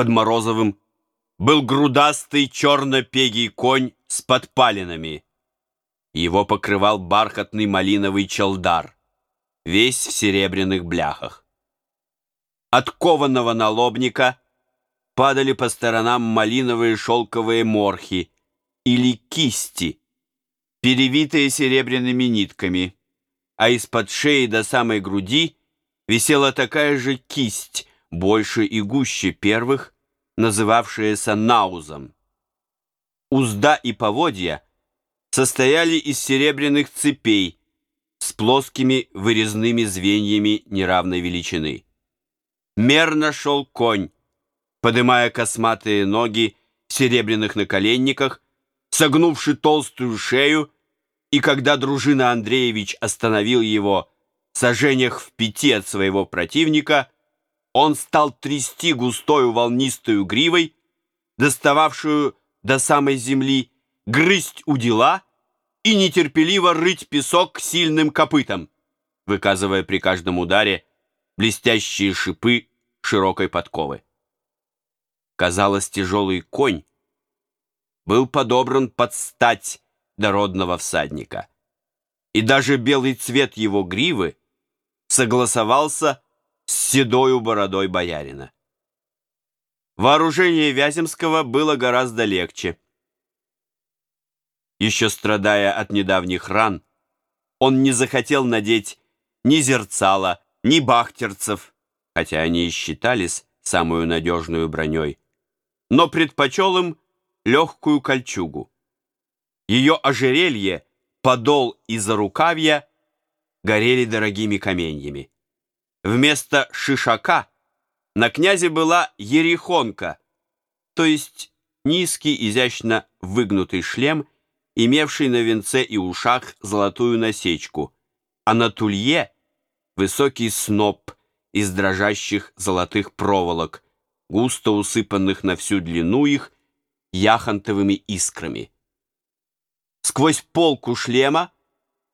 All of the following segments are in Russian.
под Морозовым был грудастый черно-пегий конь с подпалинами. Его покрывал бархатный малиновый челдар, весь в серебряных бляхах. От кованого налобника падали по сторонам малиновые шелковые морхи или кисти, перевитые серебряными нитками, а из-под шеи до самой груди висела такая же кисть, больше и гуще первых, называвшаяся наузом. Узда и поводья состояли из серебряных цепей с плоскими вырезными звеньями неравной величины. Мерно шел конь, подымая косматые ноги в серебряных наколенниках, согнувши толстую шею, и когда дружина Андреевич остановил его в сажениях в пяти от своего противника, он стал трясти густою волнистую гривой, достававшую до самой земли, грызть у дела и нетерпеливо рыть песок сильным копытом, выказывая при каждом ударе блестящие шипы широкой подковы. Казалось, тяжелый конь был подобран под стать дородного всадника, и даже белый цвет его гривы согласовался с седою бородой боярина. Вооружение Вяземского было гораздо легче. Еще страдая от недавних ран, он не захотел надеть ни зерцала, ни бахтерцев, хотя они и считались самую надежную броней, но предпочел им легкую кольчугу. Ее ожерелье, подол и зарукавья горели дорогими каменьями. Вместо шишака на князе была ерехонка, то есть низкий, изящно выгнутый шлем, имевший на венце и ушах золотую насечку, а на тулье высокий сноп из дрожащих золотых проволок, густо усыпанных на всю длину их яхонтовыми искрами. Сквозь полку шлема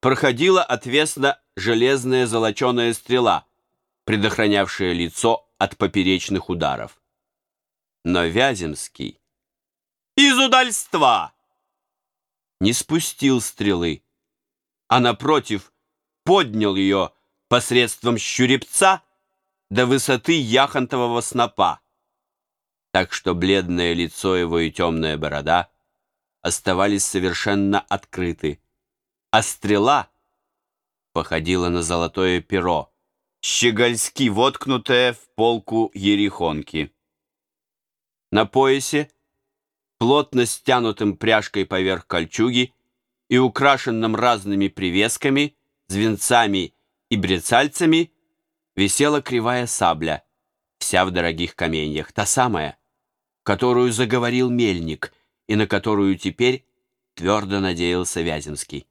проходила отвесно железная золоченая стрела — предохранявшее лицо от поперечных ударов. Но Вяземский из удальства! не спустил стрелы, а напротив поднял ее посредством щурепца до высоты яхонтового снопа, так что бледное лицо его и темная борода оставались совершенно открыты, а стрела походила на золотое перо, щегольски воткнутая в полку ерехонки. На поясе, плотно стянутым пряжкой поверх кольчуги и украшенным разными привесками, звенцами и брецальцами, висела кривая сабля, вся в дорогих каменьях, та самая, которую заговорил мельник и на которую теперь твердо надеялся Вяземский.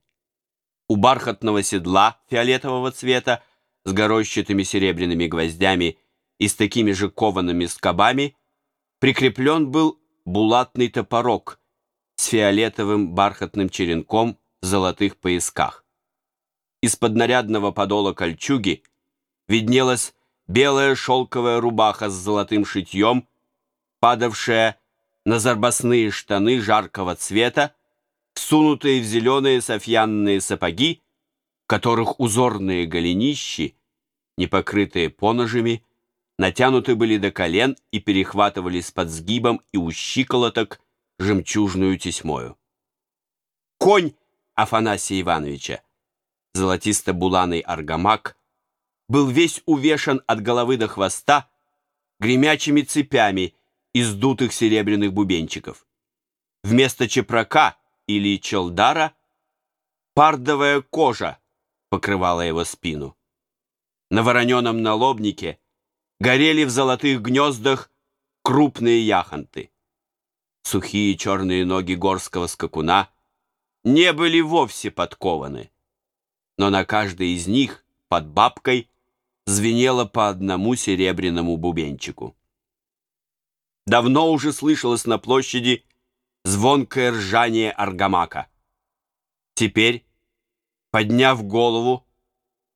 У бархатного седла фиолетового цвета с горощатыми серебряными гвоздями и с такими же коваными скобами, прикреплен был булатный топорок с фиолетовым бархатным черенком в золотых поясках. Из-под нарядного подола кольчуги виднелась белая шелковая рубаха с золотым шитьем, падавшая на зарбасные штаны жаркого цвета, всунутые в зеленые софьянные сапоги которых узорные голенищи, не покрытые поножами, натянуты были до колен и перехватывались под сгибом и у щиколоток жемчужную тесьмою. Конь Афанасия Ивановича, золотисто-буланый аргамак, был весь увешан от головы до хвоста гремячими цепями из дутых серебряных бубенчиков. Вместо чепрака или челдара пардовая кожа покрывала его спину. На вороненом налобнике горели в золотых гнездах крупные яхонты. Сухие черные ноги горского скакуна не были вовсе подкованы, но на каждой из них под бабкой звенело по одному серебряному бубенчику. Давно уже слышалось на площади звонкое ржание аргамака. Теперь подняв голову,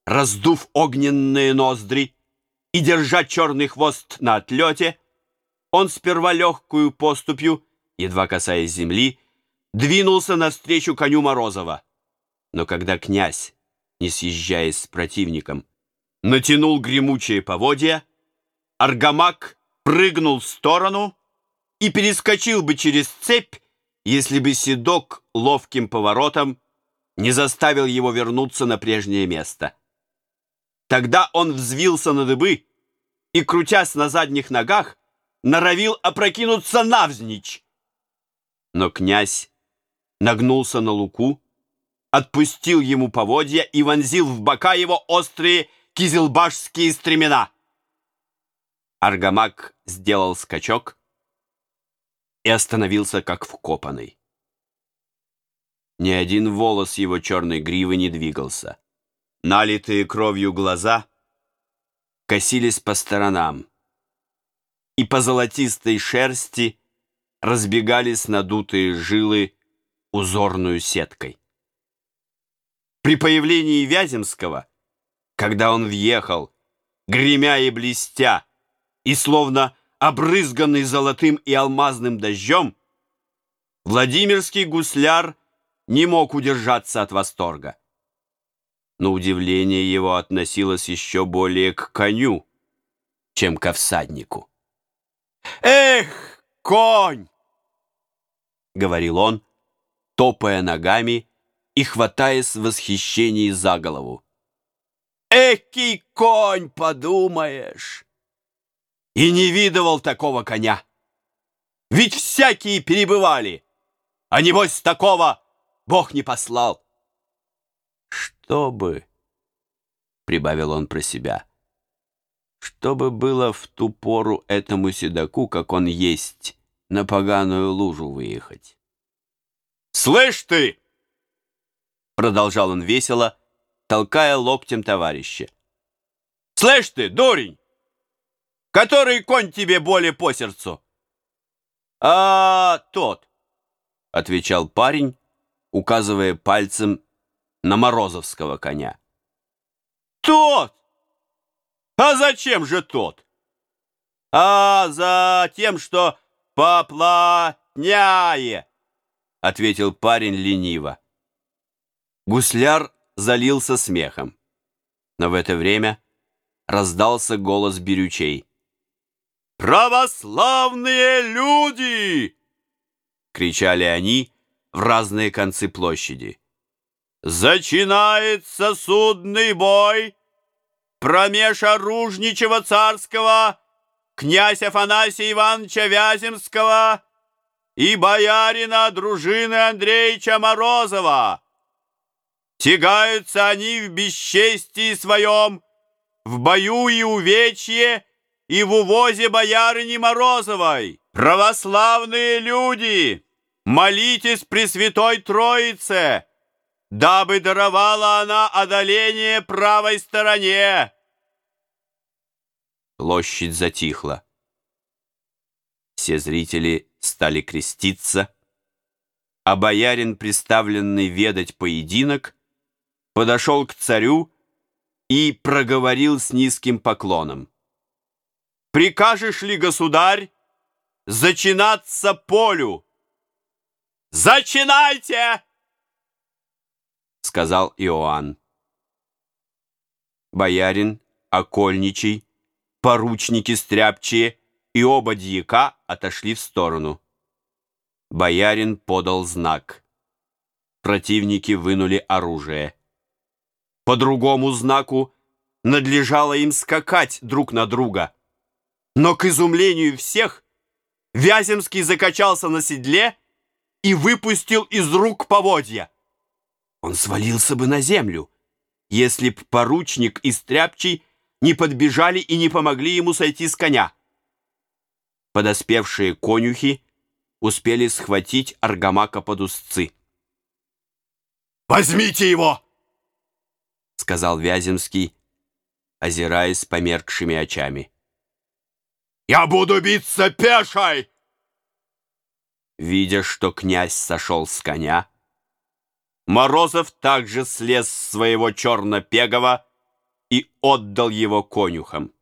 раздув огненные ноздри и держа черный хвост на отлете, он сперва легкую поступью, едва касаясь земли, двинулся навстречу коню Морозова. Но когда князь, не съезжаясь с противником, натянул гремучие поводья, Аргамак прыгнул в сторону и перескочил бы через цепь, если бы седок ловким поворотом не заставил его вернуться на прежнее место. Тогда он взвился на дыбы и, крутясь на задних ногах, норовил опрокинуться навзничь. Но князь нагнулся на луку, отпустил ему поводья и вонзил в бока его острые кизелбашские стремена. Аргамак сделал скачок и остановился как вкопанный. Ни один волос его черной гривы не двигался. Налитые кровью глаза косились по сторонам, и по золотистой шерсти разбегались надутые жилы узорную сеткой. При появлении Вяземского, когда он въехал, гремя и блестя, и словно обрызганный золотым и алмазным дождем, Владимирский гусляр не мог удержаться от восторга. Но удивление его относилось еще более к коню, чем ко всаднику. «Эх, конь!» — говорил он, топая ногами и хватаясь в восхищении за голову. «Экий конь, подумаешь!» И не видывал такого коня. Ведь всякие перебывали, а небось такого Бог не послал. «Чтобы», — прибавил он про себя, — «чтобы было в ту пору этому седаку, как он есть, на поганую лужу выехать». «Слышь ты!» Продолжал он весело, толкая локтем товарища. «Слышь ты, дурень! Который конь тебе более по сердцу?» «А тот», — отвечал парень, указывая пальцем на морозовского коня. «Тот! А зачем же тот? А за тем, что поплотняе!» — ответил парень лениво. Гусляр залился смехом. Но в это время раздался голос берючей. «Православные люди!» — кричали они в разные концы площади. «Зачинается судный бой промеж оружничего царского князь Афанасия Ивановича Вяземского и боярина дружины Андреевича Морозова!» Тягаются они в бесчестии своем, в бою и увечье, и в увозе боярыни Морозовой. Православные люди, молитесь Пресвятой Троице, дабы даровала она одоление правой стороне. Площадь затихла. Все зрители стали креститься, а боярин, представленный ведать поединок, подошел к царю и проговорил с низким поклоном. «Прикажешь ли, государь, зачинаться полю?» «Зачинайте!» — сказал Иоанн. Боярин, окольничий, поручники стряпчие и оба дьяка отошли в сторону. Боярин подал знак. Противники вынули оружие. По другому знаку надлежало им скакать друг на друга. Но к изумлению всех Вяземский закачался на седле и выпустил из рук поводья. Он свалился бы на землю, если б поручник и стряпчий не подбежали и не помогли ему сойти с коня. Подоспевшие конюхи успели схватить Аргамака под узцы. «Возьмите его!» сказал Вяземский, озираясь померкшими очами. «Я буду биться пешей!» Видя, что князь сошел с коня, Морозов также слез с своего черно-пегого и отдал его конюхам.